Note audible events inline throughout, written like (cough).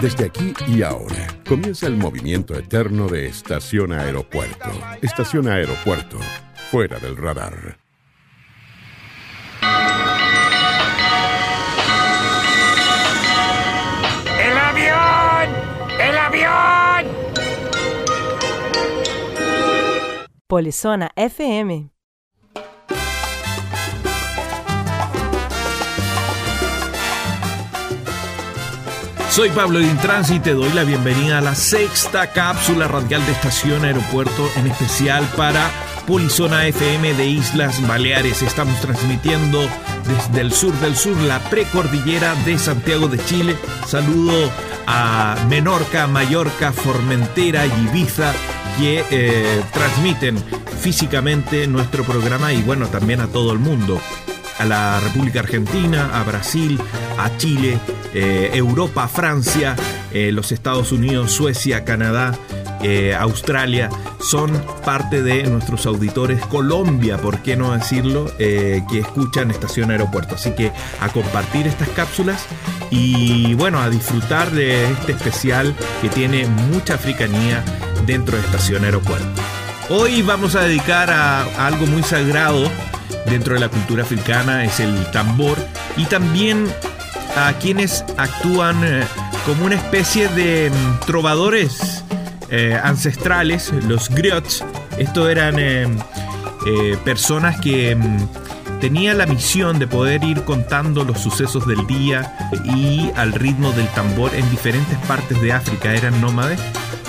Desde aquí y ahora comienza el movimiento eterno de Estación Aeropuerto. Estación Aeropuerto, fuera del radar. ¡El avión! ¡El avión! Polizona FM. Soy Pablo Dintrans y te doy la bienvenida a la sexta cápsula radial de Estación Aeropuerto, en especial para Polizona FM de Islas Baleares. Estamos transmitiendo desde el sur del sur, la precordillera de Santiago de Chile. Saludo a Menorca, Mallorca, Formentera y Ibiza que eh, transmiten físicamente nuestro programa y bueno, también a todo el mundo a la República Argentina, a Brasil, a Chile, eh, Europa, Francia, eh, los Estados Unidos, Suecia, Canadá, eh, Australia, son parte de nuestros auditores. Colombia, por qué no decirlo, que escuchan Estación Aeropuerto. Así que a compartir estas cápsulas y bueno, a disfrutar de este especial que tiene mucha africanía dentro de Estación Aeropuerto. Hoy vamos a dedicar a algo muy sagrado dentro de la cultura africana es el tambor y también a quienes actúan eh, como una especie de mm, trovadores eh, ancestrales, los griots. Estos eran eh, personas que mm, tenían la misión de poder ir contando los sucesos del día y al ritmo del tambor en diferentes partes de África. Eran nómades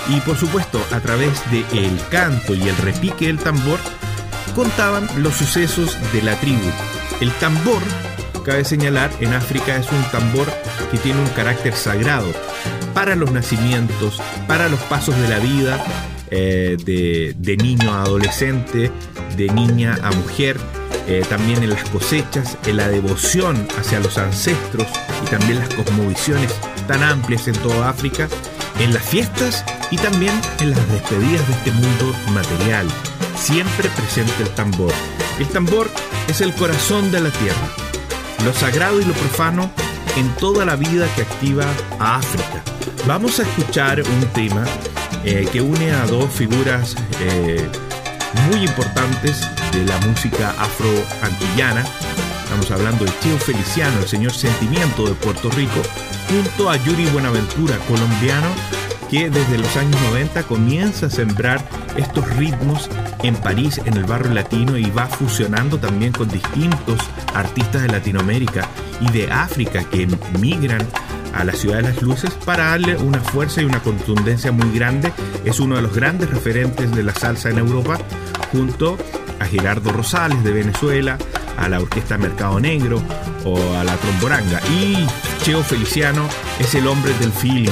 y por supuesto a través del el canto y el repique del tambor contaban los sucesos de la tribu. El tambor, cabe señalar, en África es un tambor que tiene un carácter sagrado para los nacimientos, para los pasos de la vida, eh, de, niño a adolescente, de niña a mujer, eh, también en las cosechas, en la devoción hacia los ancestros y también las cosmovisiones tan amplias en toda África, en las fiestas y también en las despedidas de este mundo material siempre presente el tambor. El tambor es el corazón de la tierra, lo sagrado y lo profano en toda la vida que activa a África. Vamos a escuchar un tema eh, que une a dos figuras eh, muy importantes de la música afro-antillana. Estamos hablando de Cheo Feliciano, el señor Sentimiento de Puerto Rico, junto a Yuri Buenaventura, colombiano, que desde los años 90 comienza a sembrar estos ritmos en París, en el barrio latino, y va fusionando también con distintos artistas de Latinoamérica y de África que migran a la ciudad de las luces para darle una fuerza y una contundencia muy grande. Es uno de los grandes referentes de la salsa en Europa, junto a Gerardo Rosales de Venezuela, a la Orquesta Mercado Negro o a la Tromboranga. Y Cheo Feliciano es el hombre del feeling,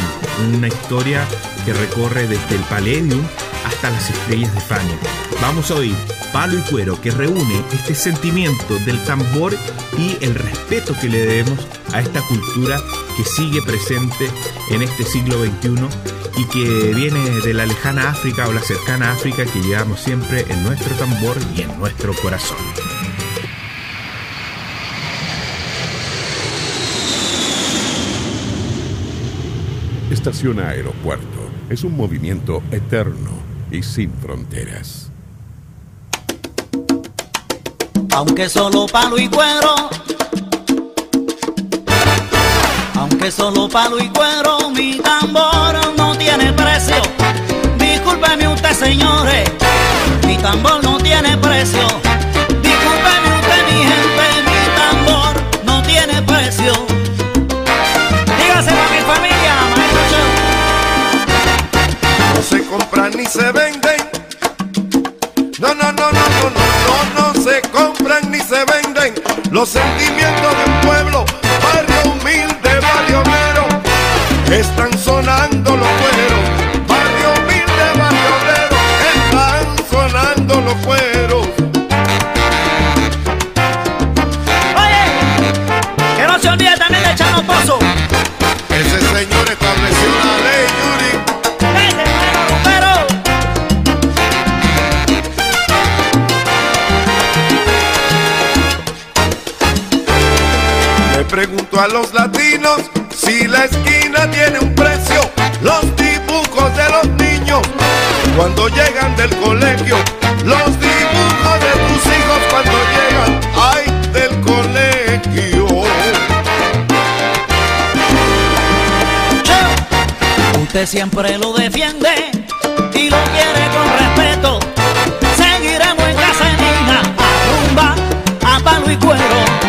una historia que recorre desde el Palladium hasta las estrellas de Fania. Vamos a oír Palo y Cuero que reúne este sentimiento del tambor y el respeto que le debemos a esta cultura que sigue presente en este siglo XXI y que viene de la lejana África o la cercana África que llevamos siempre en nuestro tambor y en nuestro corazón. Estación Aeropuerto es un movimiento eterno y sin fronteras. Aunque solo palo y cuero, aunque solo palo y cuero, mi tambor no tiene precio. Discúlpeme usted, señores, mi tambor no tiene precio. Ni se venden. No, no, no, no, no, no, no, no se compran ni se venden. Los sentimientos de un pueblo, barrio humilde, barrio obrero, están A los latinos Si la esquina tiene un precio, los dibujos de los niños cuando llegan del colegio, los dibujos de tus hijos cuando llegan, ay, del colegio. Usted siempre lo defiende y lo quiere con respeto. Seguiremos en Casenina, a rumba, a palo y cuero.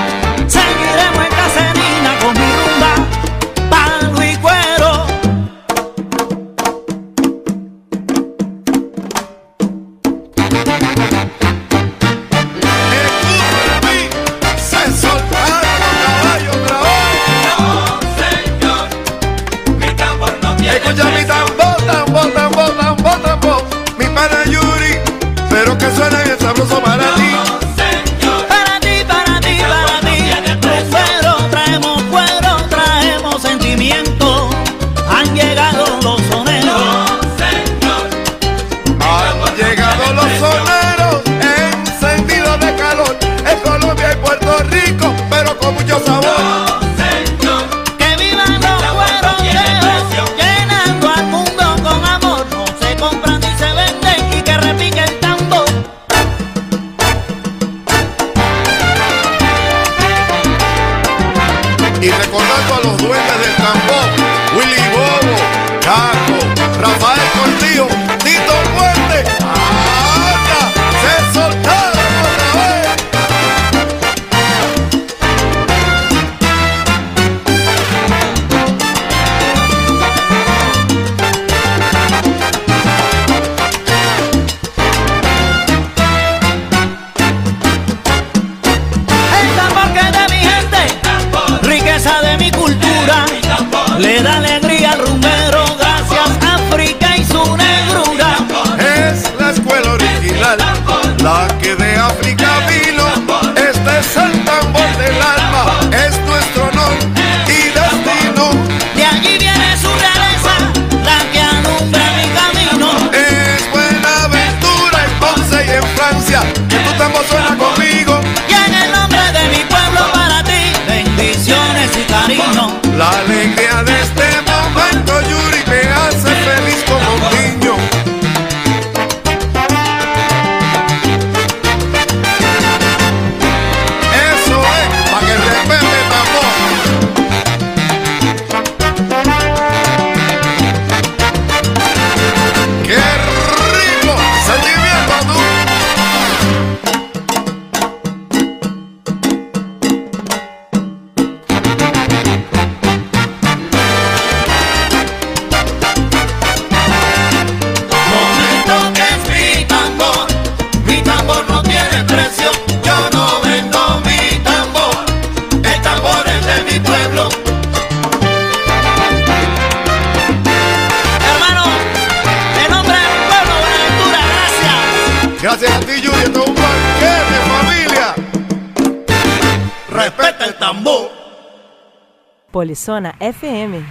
Polizona FM.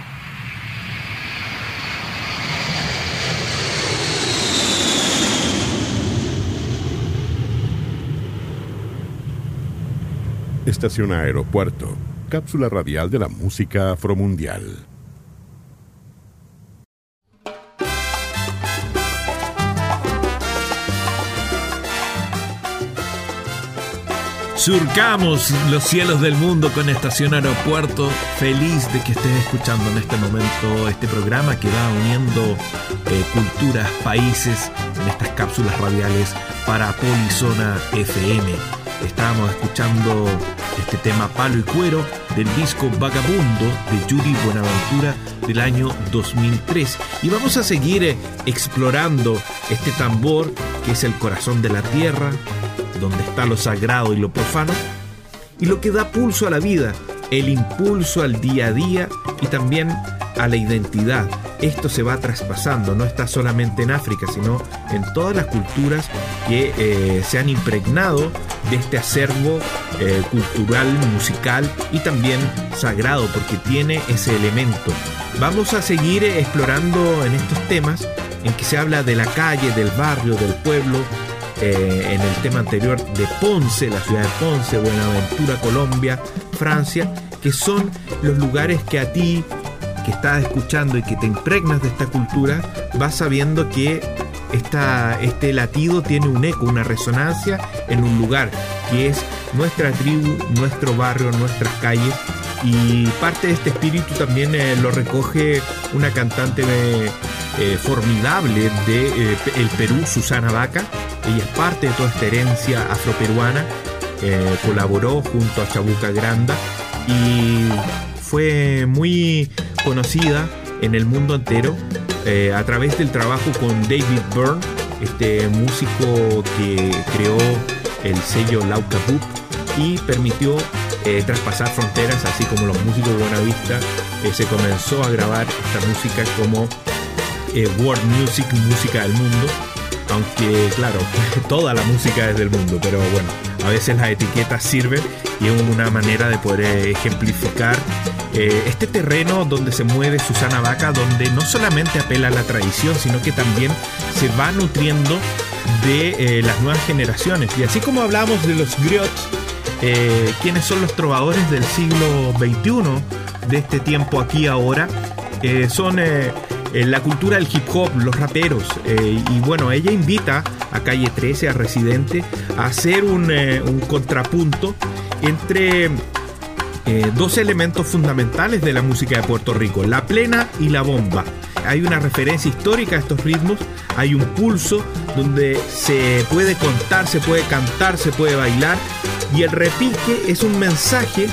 Estación Aeropuerto. Cápsula radial de la música afromundial. Surcamos los cielos del mundo con Estación Aeropuerto. Feliz de que estés escuchando en este momento este programa que va uniendo eh, culturas, países en estas cápsulas radiales para Polizona FM. Estábamos escuchando este tema Palo y Cuero del disco Vagabundo de Yuri Buenaventura del año 2003. Y vamos a seguir eh, explorando este tambor que es el corazón de la tierra, donde está lo sagrado y lo profano, y lo que da pulso a la vida, el impulso al día a día y también a la identidad. Esto se va traspasando, no está solamente en África, sino en todas las culturas que eh, se han impregnado de este acervo eh, cultural, musical y también sagrado, porque tiene ese elemento. Vamos a seguir explorando en estos temas en que se habla de la calle, del barrio, del pueblo, eh, en el tema anterior de Ponce, la ciudad de Ponce, Buenaventura, Colombia, Francia, que son los lugares que a ti que estás escuchando y que te impregnas de esta cultura, vas sabiendo que esta, este latido tiene un eco, una resonancia en un lugar, que es nuestra tribu, nuestro barrio, nuestras calles. Y parte de este espíritu también eh, lo recoge una cantante eh, formidable de Perú, Susana Vaca. Ella es parte de toda esta herencia afroperuana. colaboró junto a Chabuca Granda y fue muy conocida en el mundo entero eh, a través del trabajo con David Byrne, este músico que creó el sello Lauca Book y permitió eh, traspasar fronteras, así como los músicos de Buenavista eh, se comenzó a grabar esta música como world music, música del mundo, aunque claro, (laughs) toda la música es del mundo, pero bueno, a veces las etiquetas sirven y es una manera de poder ejemplificar eh, este terreno donde se mueve Susana Vaca, donde no solamente apela a la tradición, sino que también se va nutriendo de eh, las nuevas generaciones. Y así como hablamos de los griots, eh, quienes son los trovadores del siglo XXI, de este tiempo aquí ahora, son la cultura del hip hop, los raperos. y bueno, ella invita a Calle 13, a Residente, a hacer un, un contrapunto entre eh, dos elementos fundamentales de la música de Puerto Rico, la plena y la bomba. Hay una referencia histórica a estos ritmos, hay un pulso donde se puede contar, se puede cantar, se puede bailar y el repique es un mensaje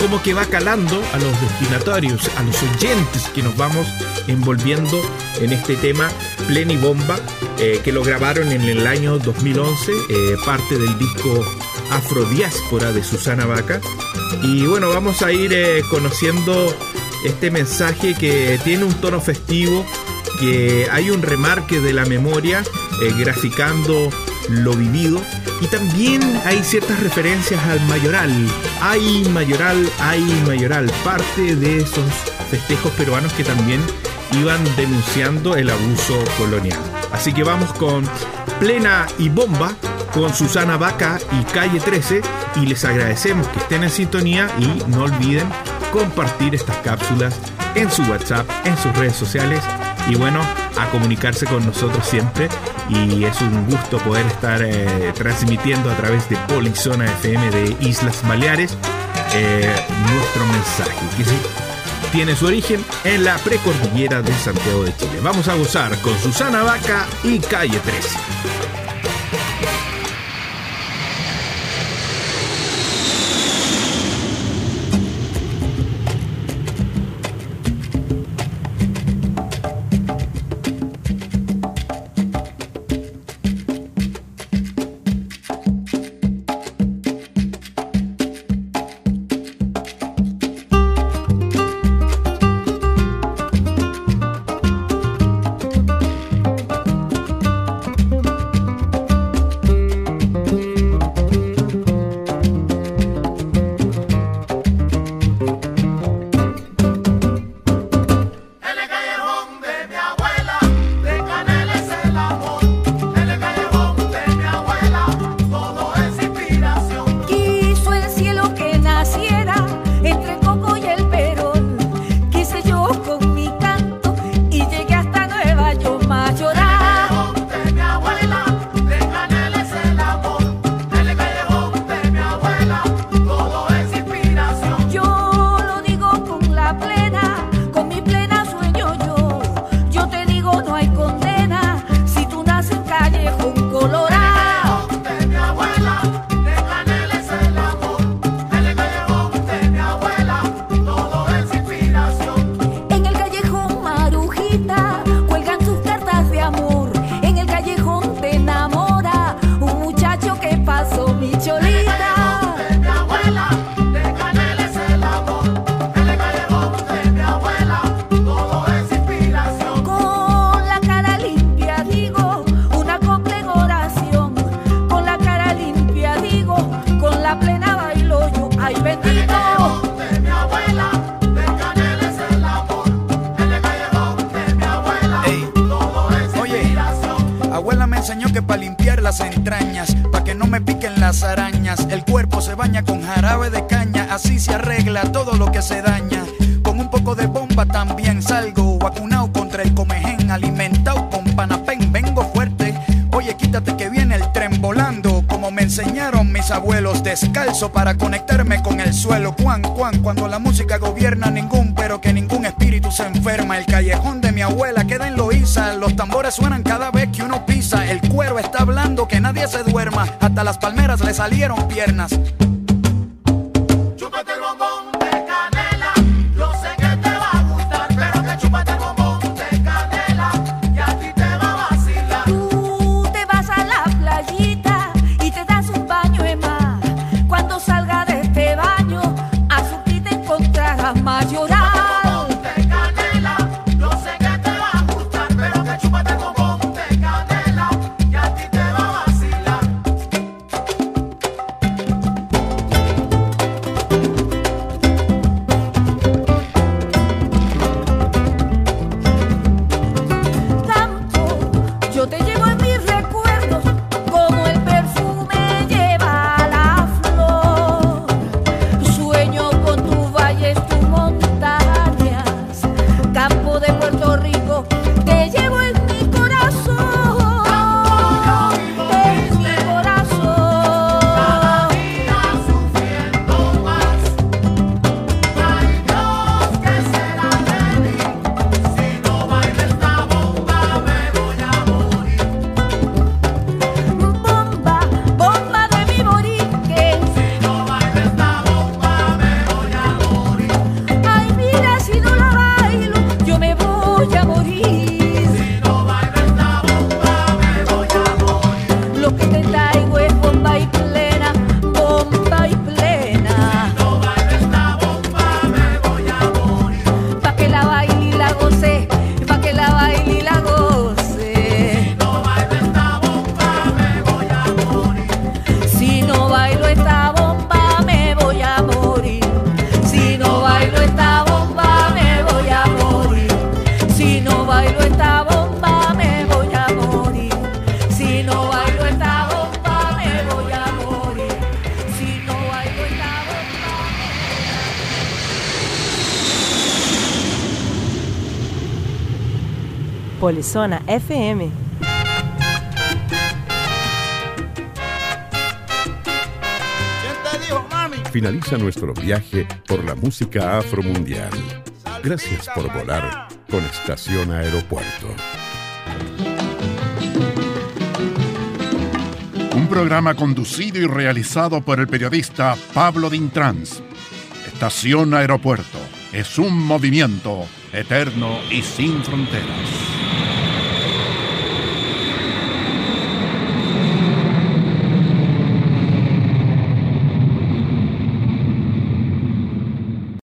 como que va calando a los destinatarios, a los oyentes que nos vamos envolviendo en este tema Plena y Bomba, eh, que lo grabaron en el año 2011, eh, parte del disco Afrodiáspora de Susana Vaca. Y bueno, vamos a ir eh, conociendo este mensaje que tiene un tono festivo, que hay un remarque de la memoria, eh, graficando lo vivido. Y también hay ciertas referencias al mayoral. Hay mayoral, hay mayoral. Parte de esos festejos peruanos que también iban denunciando el abuso colonial. Así que vamos con plena y bomba con Susana Vaca y Calle 13 y les agradecemos que estén en sintonía y no olviden compartir estas cápsulas en su WhatsApp, en sus redes sociales y bueno, a comunicarse con nosotros siempre y es un gusto poder estar eh, transmitiendo a través de Polizona FM de Islas Baleares eh, nuestro mensaje que tiene su origen en la precordillera de Santiago de Chile. Vamos a gozar con Susana Vaca y Calle 13. enseñó que para limpiar las entrañas, para que no me piquen las arañas, el cuerpo se baña con jarabe de caña, así se arregla todo lo que se daña. Con un poco de bomba también salgo, vacunado contra el comején, alimentado con panapén, vengo fuerte. Oye, quítate que viene el tren volando, como me enseñaron mis abuelos, descalzo para conectarme con el suelo. Juan, Juan, cuando la música gobierna ningún, pero que ningún espíritu se enferma. El callejón de mi abuela queda en Loiza, los tambores suenan cada vez que nadie se duerma, hasta las palmeras le salieron piernas. Polizona FM. Finaliza nuestro viaje por la música afromundial. Gracias por volar con Estación Aeropuerto. Un programa conducido y realizado por el periodista Pablo Dintrans. Estación Aeropuerto es un movimiento eterno y sin fronteras.